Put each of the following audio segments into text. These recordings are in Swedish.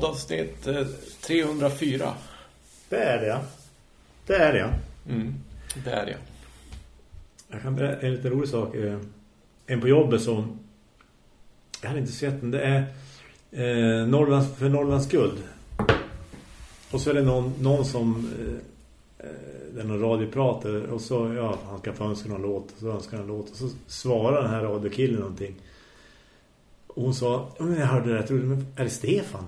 poddavsnitt eh, 304. Det är det, ja. Det är det, ja. Mm, det är det. Jag kan berätta en lite rolig sak. Eh, En på jobbet som... Jag hade inte sett den. Det är eh, Norrlands, för Norrlands guld. Och så är det någon, någon som... Eh, eh, det är någon radioprater. Och så, ja, han ska få önska någon låt. Och så önskar han en låt. Och så svarar den här radiokillen någonting. Och hon sa, "Ja, men jag hörde det. Trodde, men är det Stefan?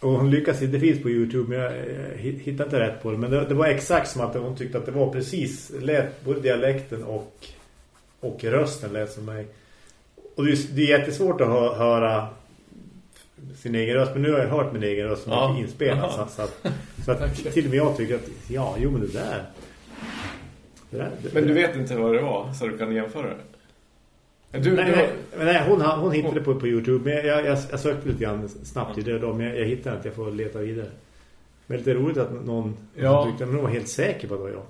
Och hon lyckas inte, det finns på Youtube men jag, jag hittar inte rätt på det. Men det, det var exakt som att hon tyckte att det var precis, lät både dialekten och, och rösten lät som mig. Och det är, det är jättesvårt att hö, höra sin egen röst, men nu har jag hört min egen röst som Ja. mycket inspelad. Så, så att, så att till och med jag tycker att, ja, jo men det där. Det där det, Men du vet inte vad det var, så du kan jämföra det? Du, nej, du, nej, hon, hon hittade det på, på Youtube Men jag, jag, jag sökte lite grann snabbt i det då Men jag, jag hittade inte, jag får leta vidare Men lite roligt att någon Ja. tyckte Men hon var helt säker på att det var jag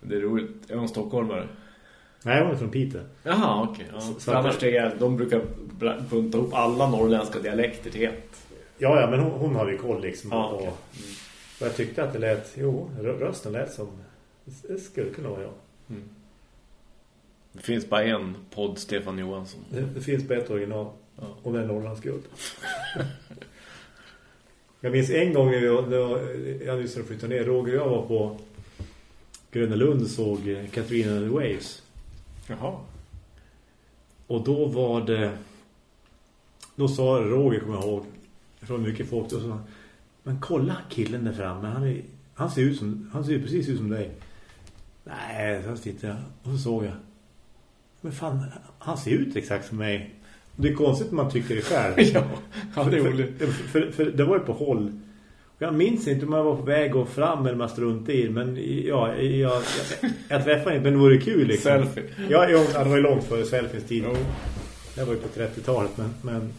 Det är roligt. Är hon stockholmare? Nej, hon är från Piteå Jaha, okej. Ja. Så- annars det- jag de brukar bunta ihop alla norrländska dialekter till ett. Ja, ja, men hon, hon har ju koll liksom Ja, och, okej. och jag tyckte att det lät Jo, rö- rösten lät som Det skulle kunna vara jag Det finns bara en podd, Stefan Johansson. Det, det finns på ett original Ja. Och det är Norrlands guld Jag minns en gång när jag, när jag, nyss flyttat ner Roger och jag var på Gröna Lund och såg eh, Katrina and the Waves Jaha. Och då var det Då sa Roger, kommer jag ihåg Från mycket folk och så, Men kolla killen där framme Han, är, han ser ut som Han ser precis ut som dig Nej, så tittade jag Och så såg jag Men fan, han ser ut exakt som mig Det är konstigt att man tycker det själv ja, ja, det är för, roligt. för, för, för det var ju på håll Jag minns inte om jag var på väg att fram eller man struntade i Men ja, jag, jag, jag träffade inte Men det vore kul liksom Selfie. Ja, ja, det var ju långt före selfies tid. Jo. Det var ju på 30-talet, men... men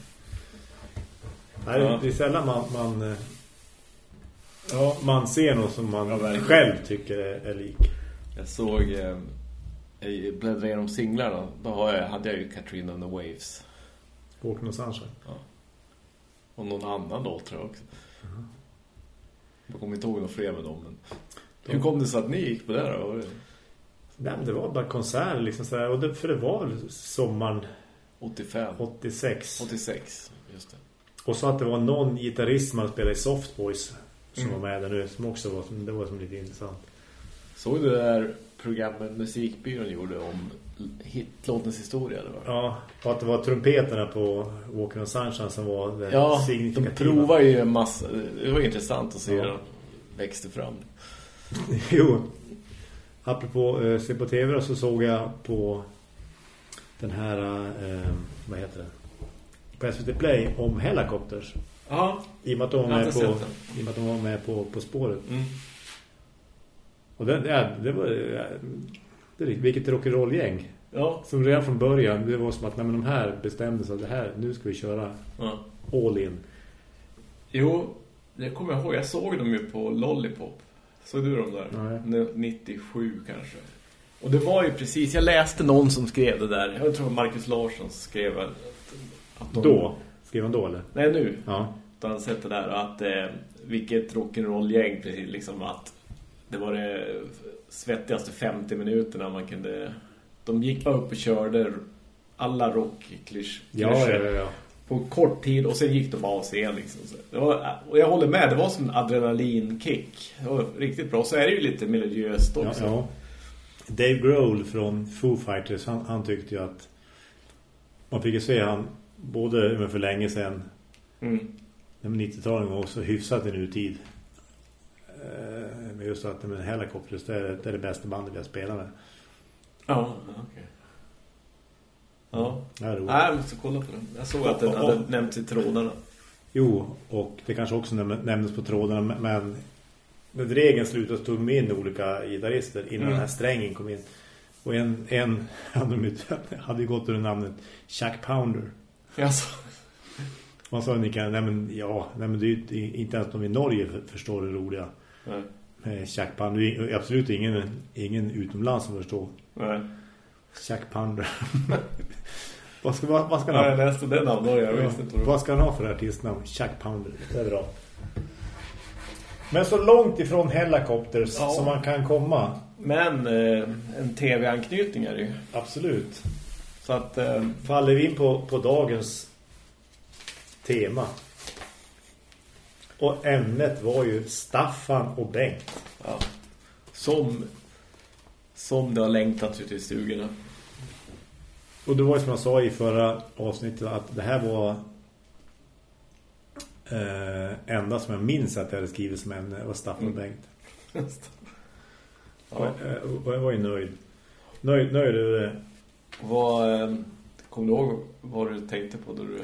nej, det- Ja. det är sällan man, man, ja, man ser något som man Ja, själv tycker är, är lik. Jag såg... Eh, jag bläddrade igenom singlarna. Då har jag, hade jag ju Katrina and the Waves. Walking on Sunshine. Och någon annan låt tror jag också. Jag kommer inte ihåg några fler med dem. Men... Hur kom det så att ni gick på det då? Nej, men det var bara konserter liksom sådär. Och det, för det var väl sommaren 85. 86. 86, just det. Och så att det var någon gitarrist som hade spelat i Soft Boys som Mm. var med där nu. Som också var, det var som lite intressant. Såg du det där programmet Musikbyrån gjorde om hitlåtens historia? Eller vad? Ja, och att det var trumpeterna på Walking on Sunshine som var det Ja, de signifikativa. provar ju en massa. Det var intressant att se Ja. hur de växte fram. Jo, apropå eh, se på tv så såg jag på den här, eh, vad heter det? På SVT Play om Helicopters. Ja. I och med att de var med, på, i att de var med på, på spåret. Mm. Och det, ja, det var det, vilket rock'n'roll-gäng. Ja. Som redan från början, det var som att nej, men de här bestämde sig att det här, nu ska vi köra ja. all in. Jo, det kommer jag ihåg. Jag såg dem ju på Lollipop. Såg du dem där? Nej. Ne- 97 kanske. Och det var ju precis, jag läste någon som skrev det där. Jag tror Marcus Larsson skrev att, att de, Då? Skrev han då eller? Nej, nu. Ja. Han sett det där att eh, vilket rock'n'roll-gäng precis liksom att det var det svettigaste 50 minuterna man kunde de gick bara upp och körde alla rockklyschor Ja, ja, ja, på kort tid och sen gick de av scen liksom. Så det var, och jag håller med, det var som en adrenalinkick. Det var riktigt bra. Så är det ju lite Ja, också. ja. Dave Grohl från Foo Fighters han, han tyckte ju att man fick ju se han både för länge sedan Mm. när 90-talet var också hyfsat i nutid men just att med Helicopters det är, det är det bästa bandet vi har spelat med Ja, okej. Ja. är roligt. Nej, jag måste kolla på den. Jag såg att den hade nämnts i trådarna. Jo, och det kanske också näm- nämndes på trådarna men när regeln slutade tog de in olika gitarrister innan Mm. den här strängen kom in och en, en hade, hade gått under namnet Chuck Pounder Alltså. Man sa Nika, nej men ja, nej men det är inte ens de i Norge för- förstår det roliga Nej. Chuck Pounder. Det är absolut ingen, ingen utomlands som förstår Nej. Chuck Pounder. Vad ska, vad, vad ska han Ja, ha? jag läste den av Jag Ja. visste inte vad ska han ha för artistnamn? Chuck Pounder. Det är bra. Men så långt ifrån Helicopters Ja. som man kan komma. Men eh, en tv-anknytning är det ju. Absolut. Så att... Eh, Faller vi in på, på dagens tema. Och ämnet var ju Staffan och Bengt. ja, som, som det har längtat ut i stugorna. Och det var ju som jag sa i förra avsnittet att det här var eh, enda som jag minns att jag hade skrivit som ämne var Staffan och Bengt. Och, ja. eh, och jag var ju nöjd. Nöjd, nöjd över det. Vad... Eh, kommer du ihåg vad du tänkte på då du...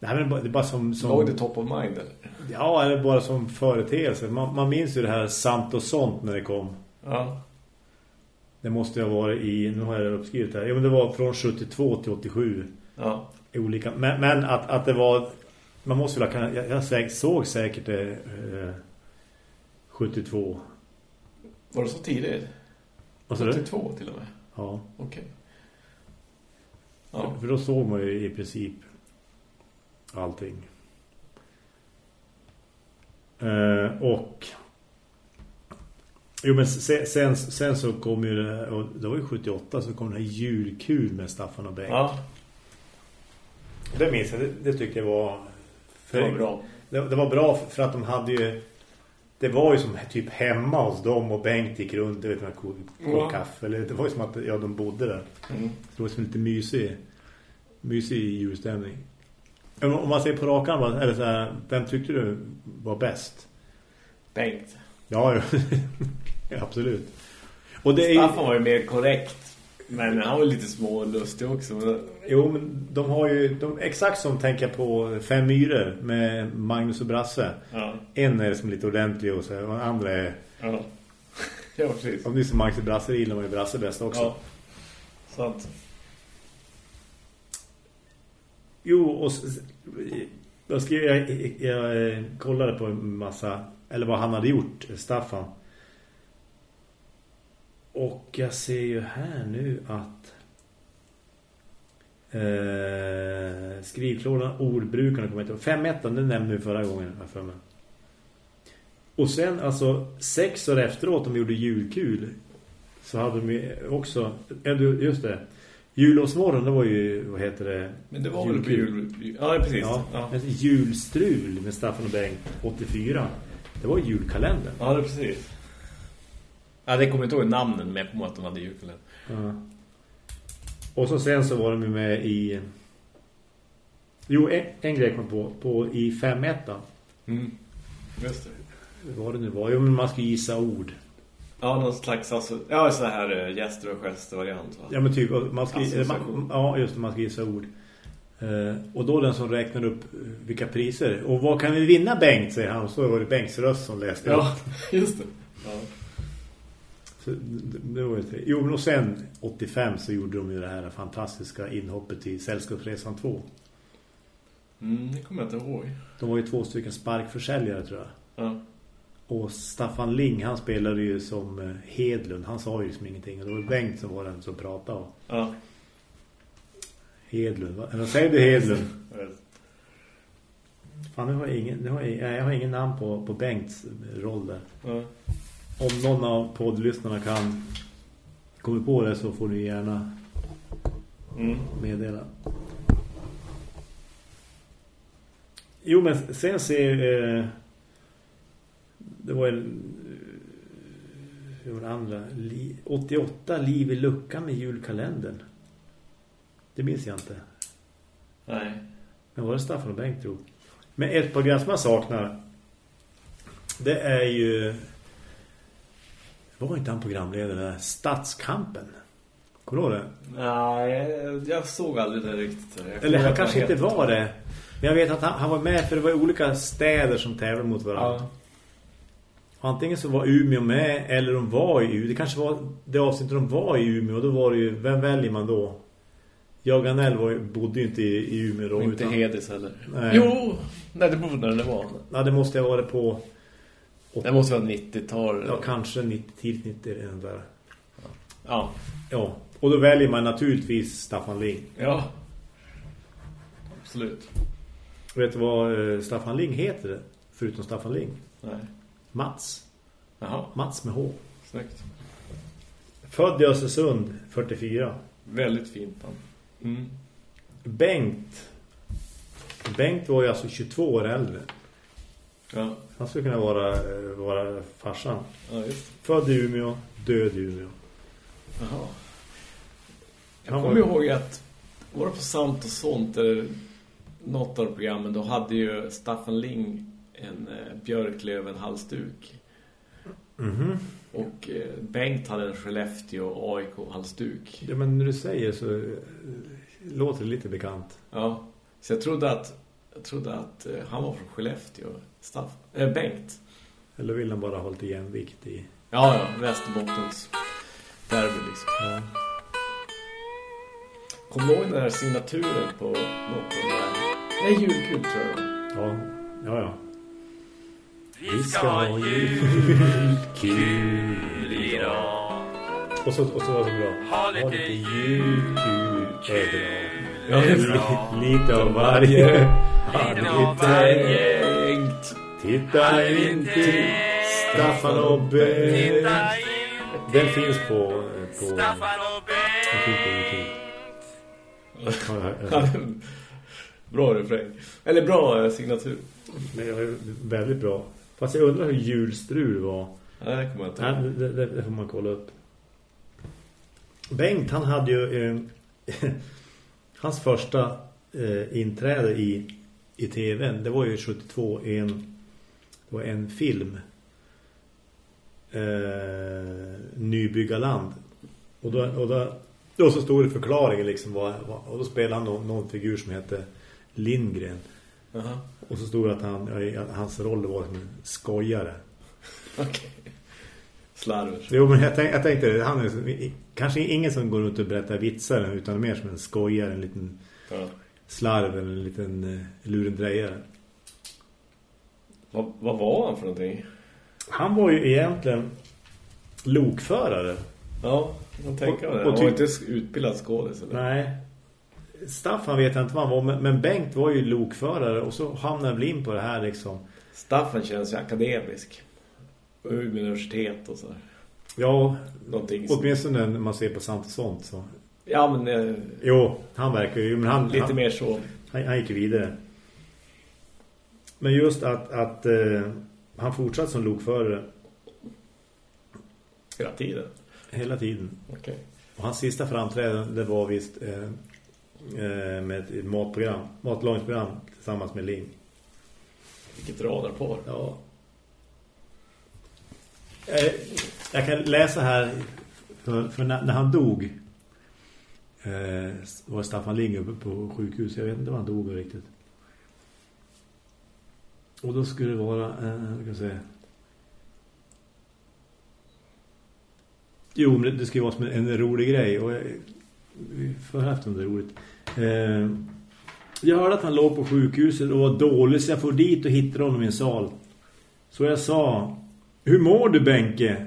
Det här är bara, det är bara som... som Låg det top of mind eller? Ja, eller bara som företeelse. Man, man minns ju det här Sant och sånt när det kom. Ja. Det måste ha varit i, nu har jag det uppskrivet här. Ja, men det var från 72 till 87. Ja. Olika, men, men att, att det var, man måste väl ha, jag, jag såg säkert det eh, 72. Var det så tidigt? Vad sa du? 82 till och med. Ja, Okej. Ja. för då såg man ju i princip allting. Eh, och Jo men sen, sen, sen så kom ju det, och det var ju 78 så kom den här julkul med Staffan och Bengt. Ja, Det minns jag, det, det tyckte jag var det var bra. Det, det var bra för att de hade ju det var ju som typ hemma hos dem och Bengt gick runt och kok, kok Ja. kaffe eller det var ju som att ja, de bodde där. Mm. Det var som lite mysig mysig julstämning. Om man ser på rakan eller så här, vem tyckte du var bäst? Bengt. Ja, absolut. Och det är ju, Staffan var ju mer korrekt. Men han var lite små och lustig också. Jo men de har ju de, exakt som tänker på Fem myror med Magnus och Brasse. Ja. En är som lite ordentlig och så här, och den andra är Ja. Ja, precis. Om det är som Max i Brasse gillar man ju Brasse bäst också. Ja. Sant. Jo, och jag, skrev, jag, jag, jag kollade på en massa, eller vad han hade gjort, eh, Staffan. Och jag ser ju här nu att eh, skrivklådan, ordbrukarna kommer inte Fem ettan, det nämnde vi förra gången, har jag för mig. Och sen, alltså, sex år efteråt de gjorde julkul så hade de ju också, ja, just det, Julåsmorgon, det var ju, vad heter det? Men det var väl på Julkul. jul... Ja, precis. Ja, Ja, julstrul med Staffan och Bengt 84. Det var julkalendern. ja det precis. Ja, det kommer inte ihåg namnen med på att de hade julkalender. Ja. Och så sen så var de med i... Jo, en, en grej kom på, på i 5-1 Mm. Just det. Vad var det nu var? Jo, men man ska gissa ord. Ja, någon slags... Alltså, ja, så här äh, gäster och gäster-variant. Va? Ja, men typ, man ska, man, ja, just det, man ska gissa ord. Eh, och då den som räknar upp eh, vilka priser. Och vad kan vi vinna Bengt, säger han. Och så var det Bengts röst som läste upp. Ja, just det. Ja. Så det, det var tre. Jo, men och sen 85 så gjorde de ju det här fantastiska inhoppet i Sällskapsresan 2. Mm, det kommer jag inte ihåg. De var ju två stycken sparkförsäljare tror jag. Ja. Och Staffan Ling, han spelade ju som eh, Hedlund. Han sa ju liksom ingenting. Och det var Bengt som var den som pratade. Och Ja. Hedlund, va? eller säger du Hedlund? Fan, nu har jag ingen, nu har jag, jag har ingen namn på, på Bengts roll där. Ja. Om någon av poddlyssnarna kan komma på det så får ni gärna Mm. meddela. Jo, men sen ser eh, det var en det var det andra li, 88 liv i luckan i julkalendern. Det minns jag inte. Nej. Men var det Staffan och Bengt tror. Men ett program som jag saknar det är ju var inte han programledare där? Stadskampen. Kommer du ihåg det? Nej, jag såg aldrig det riktigt. Eller han kanske inte var det. Men jag vet att han, han var med för det var olika städer som tävlade mot varandra. Ja. Antingen så var Umeå med eller de var i Umeå. Det kanske var det avsnittet de var i Umeå. Och då var det ju, vem väljer man då? Jag Anell var, bodde ju inte i, i Umeå då. Inte utan- Hedis heller. Nej. Jo! Nej, det borde det vara. Ja, det måste ha varit på Det måste vara 90-tal. ja, kanske 90, tidigt 90 den där. Ja. Ja, och då väljer man naturligtvis Staffan Ling. Ja. absolut. Vet du vad eh, Staffan Ling heter? Förutom Staffan Ling? Nej. Mats. Jaha, Mats med H. snyggt. Född i Östersund, 44. Väldigt fint namn. Mm. Bengt. Bengt var ju alltså 22 år äldre. Ja. Han skulle kunna vara, eh, vara farsan. ja, just Född i Umeå, död i Umeå. Jaha. Jag Han kommer var- ihåg att var det på Sant och sånt eller något av programmen då hade ju Staffan Ling en eh, björklöven halsduk. Mhm. Och eh, Bengt hade en Skellefteå AIK-halsduk. Ja, men när du säger så eh, låter det lite bekant. Ja, så jag trodde att, jag trodde att han var från Skellefteå. Staff, eh, Bengt. Eller vill han bara ha lite jämvikt i... Ja, ja, Västerbottens derby liksom. Ja. Kommer du ihåg den här signaturen på något av det här? Det är julkul tror jag. Ja, ja, ja. Vi ska ha julkul idag. Och så, och så var det så bra. Ha lite julkul bra. Ja, det är bra. Lite av varje. Ha Lite av lite. varje. Bengt. Titta in till Staffan och Bengt. Den finns på... eh, på Staffan och Bengt. Bra refräng. Eller bra eh, signatur. Men jag är väldigt bra. Fast jag undrar hur julstrul var. Ja, det kommer jag inte Nej, det, det, det får man kolla upp. Bengt, han hade ju... Eh, hans första eh, inträde i, i tvn, det var ju 72 en, det var en film. Eh, Nybyggarland. Och då, och då, då så stod det förklaringen liksom. Vad, och då spelade han någon, någon figur som hette Lindgren. Jaha. Och så stod det att han, hans roll var som en skojare. Okej. Slarver. Jo, men jag, tänk, jag tänkte, han är kanske ingen som går runt och berättar vitsar utan mer som en skojare, en liten Ja. slarv eller en liten eh, lurendrejare. Vad, vad var han för någonting? Han var ju egentligen lokförare. Ja, jag tänker Och- det. Han var inte utbildad skådis eller? Nej. Staffan vet jag inte vad han var, men, Bengt var ju lokförare och så hamnade väl in på det här liksom. Staffan känns ju akademisk. Umeå universitet och så. där. Ja, Någonting som... åtminstone när man ser på sant och sånt så. Ja, men eh, Jo, han verkar ju, men han, lite han, mer så. Han, han gick vidare. Men just att, att eh, han fortsatte som lokförare Hela tiden. hela tiden. Okej. Och hans sista framträdande var visst eh, med ett matprogram, matlagningsprogram tillsammans med Ling. Vilket radarpar. Ja. Eh, jag kan läsa här för, för när, när han dog eh, var Staffan Ling uppe på sjukhus. Jag vet inte var han dog riktigt. Och då skulle det vara eh, jag säga Jo, men det, ju vara som en, en rolig grej och jag, vi får haft det roligt. Eh, jag hörde att han låg på sjukhuset och var dålig så jag får dit och hittade honom i en sal. Så jag sa, hur mår du Benke?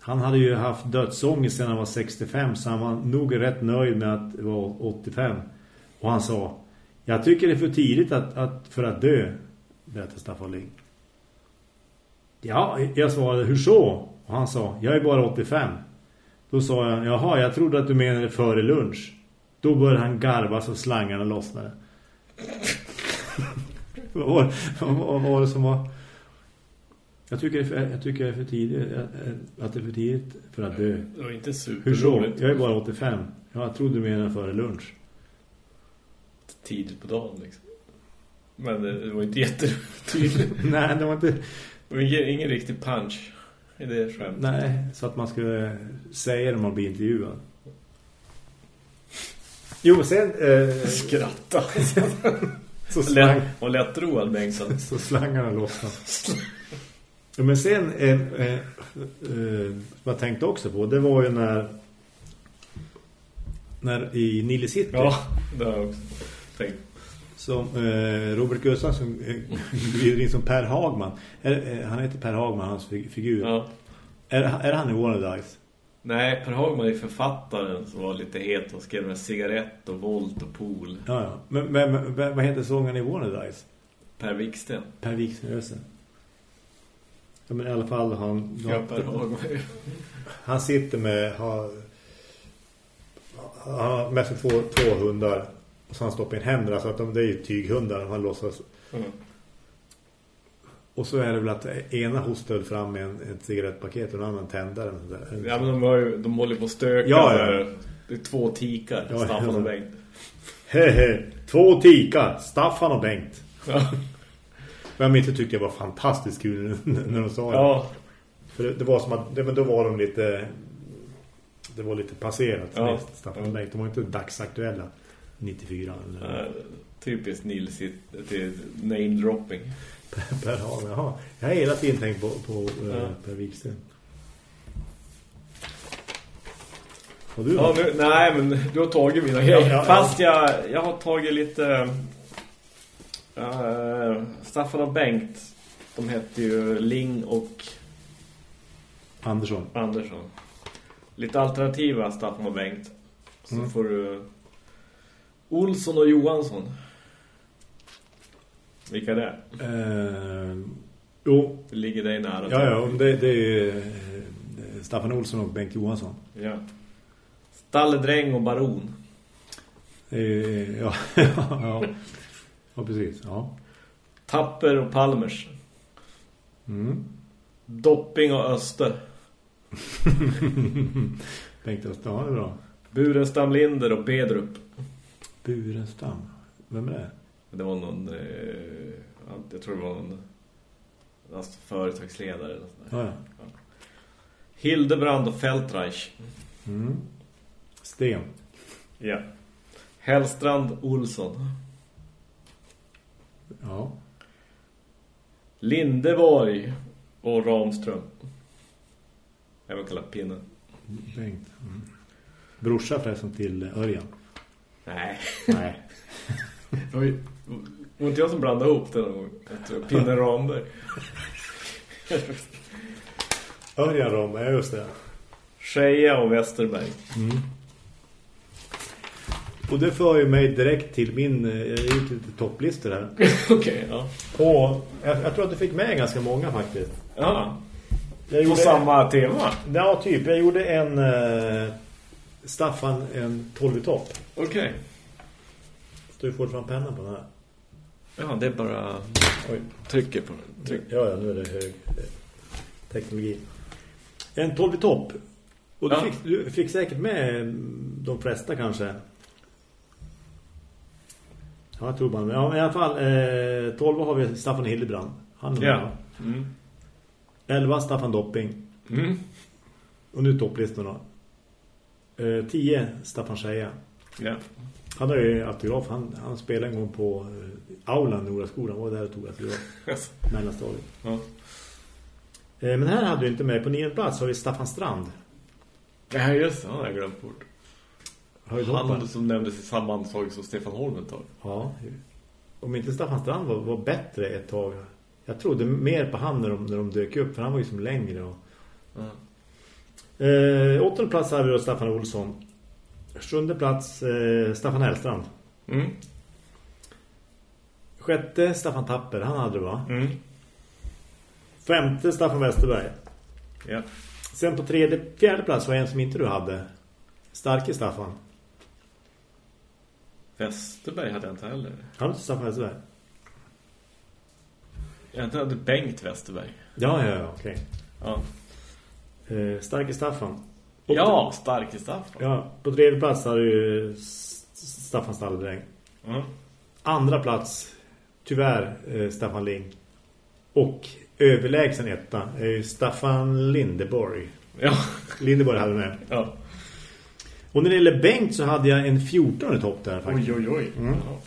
Han hade ju haft dödsångest sedan han var 65 så han var nog rätt nöjd med att vara 85. Och han sa, jag tycker det är för tidigt att, att, för att dö, berättade Staffan Ling. Ja, jag svarade, hur så? Och han sa, jag är bara 85. Då sa jag, jaha, jag trodde att du menade före lunch. Då började han garva så slangarna lossnade. vad, var, vad, var det som var... Jag tycker, det är för, jag tycker det är för tidigt att det är för tidigt för att dö. Det var inte superroligt. Jag är bara 85. Ja, jag trodde du menade före lunch. Tidigt på dagen liksom. Men det, var inte jättetydligt. nej, det var inte... Det var ingen, ingen riktig punch i det skämt. Nej, så att man skulle säga det när man blir intervjuad. Jo, sen... Eh, Skratta. så, slang, Lätt, och lättroad Bengtsson. så slangarna lossnade. Ja, men sen... Eh, eh, eh, vad jag tänkte också på, det var ju när... När i Nile City... Ja, det har jag också tänkt. Som eh, Robert Gustafsson eh, glider in som Per Hagman. Är, eh, han heter Per Hagman, hans fig- figur. Ja. Är, är han i Warner Dice? Nej, Per Hagman är författaren som var lite het och skrev med cigarett och volt och pool. Ja, ja. Men, men, men vad heter sången i Warner Dice? Per Wiksten. Per Wikströsen. Ja, men i alla fall han... Ja, Per Hagman. Han sitter med... Har, han har med sig två, två hundar. Och så han stoppar in händerna så att de, det är ju tyghundar. Han låtsas... Mm. Och så är det väl att ena hostar fram med en, ett cigarettpaket och en annan tändare. Ja, men de, har ju, de håller på att stöka. Ja, ja. Det är två tikar, Ja, Staffan ja. och Bengt. Hehe, två tikar, Staffan och Bengt. Ja. Men jag inte tyckte jag var fantastiskt kul när de sa det. ja. För det, det var som att, det, men då var de lite, det var lite passerat. Ja. Ja. Staffan och Bengt, de var inte dagsaktuella 94. Eller, Eh, Typiskt Nils name-dropping. Per Hagen, jaha. Jag har hela tiden tänkt på, på eh, Ja. Per Wikström. Och du Ja, då? nu, nej, men du har tagit mina grejer. Ja, ja, Fast jag, jag har tagit lite... eh, Staffan och Bengt. De hette ju Ling och Andersson. Andersson. Lite alternativa Staffan och Bengt. Så Mm. får du... Olsson och Johansson. Vilka är det? Eh, jo, Det ligger dig nära. ja, ja, det, det är eh, Staffan Olsson och Bengt Johansson. ja. Stalledräng och Baron. Eh, ja, ja, ja, precis. Ja. Tapper och Palmers. Mm. Dopping och Öster. Bengt Öster, ja, det är bra. Burenstam Linder och Bedrup. Burenstam. Vem är det? Det var någon... Eh, jag tror det var någon... Alltså företagsledare. Eller sånt där. Ja, ja. Hildebrand och Feldreich. Mm. Sten. Ja. Hellstrand Olsson. Ja. Lindeborg och Ramström. Även kallat Pinne. Bengt. Mm. Brorsa förresten till Örjan. Nej. Nej. Var inte jag som blandade ihop det någon gång. Pinne Ramberg. Örjan ja just det. Scheja och Westerberg. Mm. Och det för ju mig direkt till min, eh, jag gjort lite topplistor här. Okej, ja. På, jag, jag tror att du fick med ganska många faktiskt. Ja. Jag På samma tema. Ja, typ. Jag gjorde en eh, Staffan, en 12 topp. Okej. Står ju fortfarande pennan på den här. Ja, det är bara... Oj. Trycker på tryck. Ja, ja, nu är det hög eh, teknologi. En 12 topp. Och du, Ja. fick, du fick säkert med mm, de flesta kanske. Ja, jag tror man. Ja, i alla fall. Eh, 12 har vi Staffan Hildebrand. Han är Ja. med. Mm. 11 Staffan Dopping. Mm. Och nu topplistorna. Eh, 10 Staffan Scheja. Ja. Han har ju autograf. Han, han spelade en gång på eh, Aulan i Noraskolan. Han var där och tog autograf. Mellanstadiet. ja. Eh, men här hade vi inte med. På nionde plats har vi Staffan Strand. Ja, just det. Han har jag glömt bort. Han som nämndes i samma ansvar som Stefan Holm ett tag. Ja. Om inte Staffan Strand var, var bättre ett tag. Jag trodde mer på han när de, när de dök upp. För han var ju som längre. Och... Ja. Eh, åttonde plats hade vi då Staffan Olsson. Sjunde plats eh, Staffan Hellstrand. Mm. Sjätte Staffan Tapper. Han hade det va? Mm. Femte Staffan Westerberg. Ja. Sen på tredje, fjärde plats var en som inte du hade. Starke Staffan. Westerberg hade jag inte heller. Han hade Staffan Westerberg. Jag hade Bengt Westerberg. Ja, ja, ja, okej. Ja. Eh, Starke Staffan. Och Ja, stark i Staffan. Ja, på tredje plats ju S- Staffan Stalledräng. Mm. Andra plats, tyvärr, eh, Staffan Ling. Och överlägsen etta är ju Staffan Lindeborg. Ja. Lindeborg hade med. ja. Och när det gäller Bengt så hade jag en 14 i topp där faktiskt. Oj, oj, oj. Mm. Ja.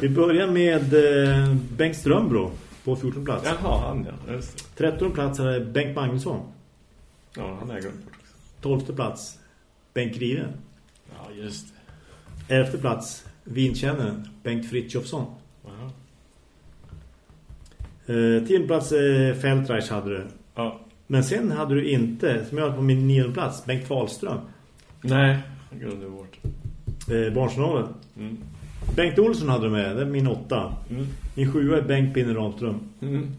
Vi börjar med eh, Bengt Strömbro på 14 plats. Jaha, han ja. Just det. 13 plats hade Bengt Magnusson. Ja, han har jag glömt 12 plats Bengt Grive. Ja, just det. 11 plats vinkännaren Bengt Fritjofsson. Aha. Eh, 10 plats eh, Feldreich hade du. Ja. Men sen hade du inte, som jag hade på min nionde plats, Bengt Wahlström. Nej, jag glömde bort. Eh, Barnjournalen. Mm. Bengt Olsson hade du med, det är min åtta. Mm. Min sjua är Bengt Pinne Ramström. Mm.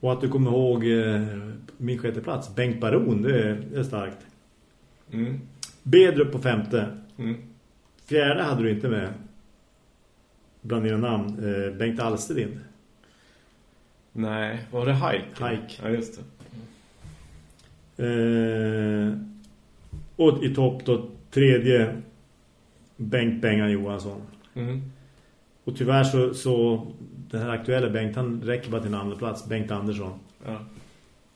Och att du kommer ihåg eh, min sjätte plats, Bengt Baron, det är, det är starkt. Mm. Bedrup på femte. Mm. Fjärde hade du inte med. Bland dina namn. Eh, Bengt Alsterlind. Nej, var det Hike? Hike. Ja, just det. Eh, och i topp då tredje Bengt Bengan Johansson. Mm. Och tyvärr så, så den här aktuella Bengt, han räcker bara till en andra plats. Bengt Andersson. Ja.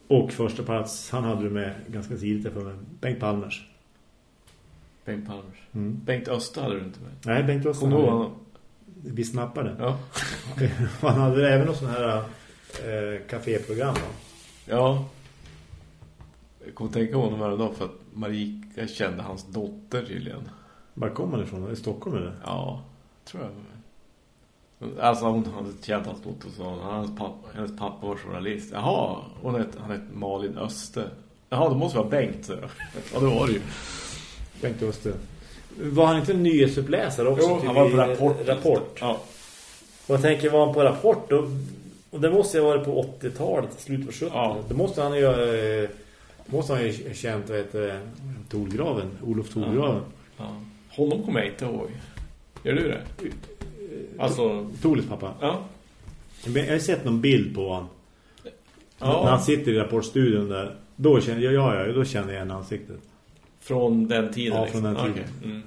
Och första plats, han hade du med ganska tidigt för mig. Bengt Palmers. Bengt Palmers. Mm. Bengt Öster hade du inte med. Nej, Bengt Öster. Ihåg honom? Vi snappade. Ja. han hade även någon sån här eh, kaféprogram. Ja. Jag kommer tänka på honom här idag för att Marika kände hans dotter tydligen. Var kommer han ifrån? I Stockholm eller? Ja, tror jag. Alltså hon hade känt hans dotter och sa hans pappa, hennes pappa var journalist. Jaha, hon hette, han hette Malin Öster. Jaha, det måste vara Bengt. så. Ja, det var det ju. Bengt Öster. Var han inte en nyhetsuppläsare också? Jo, typ han var på i- Rapport. rapport. Ja. Och jag tänker, var han på Rapport då? Och det måste ju ha varit på 80-talet, slutet på 70 Ja. Då måste han ju eh, då måste han ju känt, vad heter det, Torgraven, Olof Torgraven. ja. Honom kommer jag inte ihåg. Gör du det? Alltså, Tolis pappa. ja. Jag har sett någon bild på honom. Ja. När han sitter i Rapportstudion där. Då känner jag, ja, ja, då känner jag igen ansiktet. Från den tiden? Ja, liksom. från den tiden. Okej. Mm.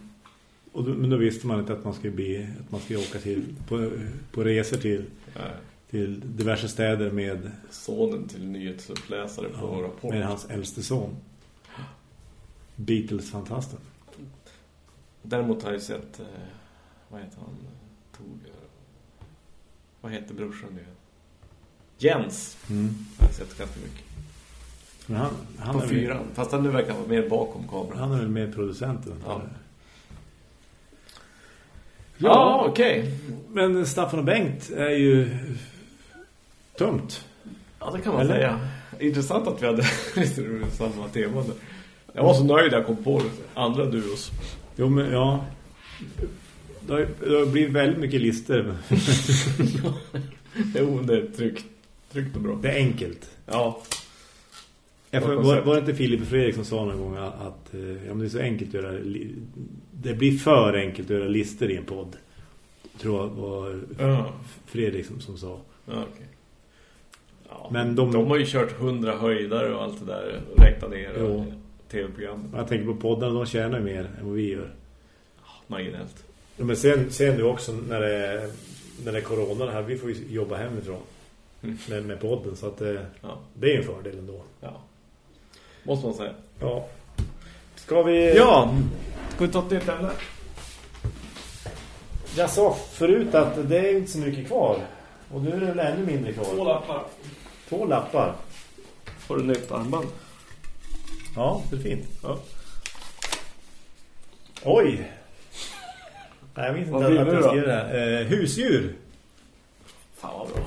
Och då, men då visste man inte att man skulle bli att man skulle åka till på, på resor till Nej. till diverse städer med, Sonen till nyhetsuppläsare på ja, Rapport. med hans äldste son. Beatles-fantasten. Däremot har jag sett eh, vad heter han? Tog, vad heter brorsan nu? Jens Mm. har jag sett ganska mycket. Men han, han, På fyran. Fast han nu verkar vara mer bakom kameran. han är väl med producenten. Ja. Ja, Ja, okej. men Staffan och Bengt är ju tömt. Ja, det kan man Eller? säga. Intressant att vi hade samma tema där. Jag var så nöjd när jag kom på det. Andra duos. Jo, men ja. Det har, det har blivit väldigt mycket lister. Jo, det är tryggt. Tryggt och bra. Det är enkelt. Ja. Jag Bra var, var det inte Filip och Fredrik som sa någon gång att, eh, ja, men det är så enkelt att göra det blir för enkelt att göra lister i en podd. Tror jag var Ja, Fredrik som, som sa. ja okej. Ja, Men de- de har ju kört hundra höjdare och allt det där. Räkna ner Jo. och tv-program. Jag tänker på podden, de tjänar mer än vad vi gör. Marginellt. Ja, men sen, sen nu också när det, är- när det är corona här, vi får ju jobba hemifrån Mm. med, med podden. Så att eh, Ja. det är en fördel ändå. ja. Måste man säga. Ja. Ska vi... Ja. Ska vi ta ett nytt ämne? Jag sa förut att det är inte så mycket kvar. Och nu är det väl ännu mindre kvar. lappar. Två lappar. Har du nytt armband? Ja, det är fint. Ja. Oj! Nej, jag minns Vad inte att du jag då? skrev det här. Eh, husdjur. Fan vad bra.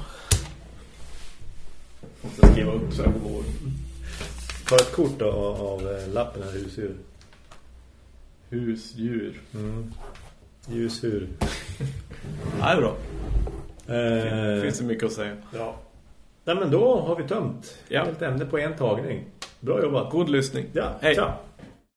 Måste skriva upp så jag kommer ihåg. Ta ett kort då, av, av eh, lappen här, husdjur. Husdjur. Mm. Ljusdjur. Det är bra. Eh, Finns det mycket att säga. ja. Nej, men då har vi tömt Ja. helt ämne på en tagning. Bra jobbat. God lyssning. Ja, Hej. tja.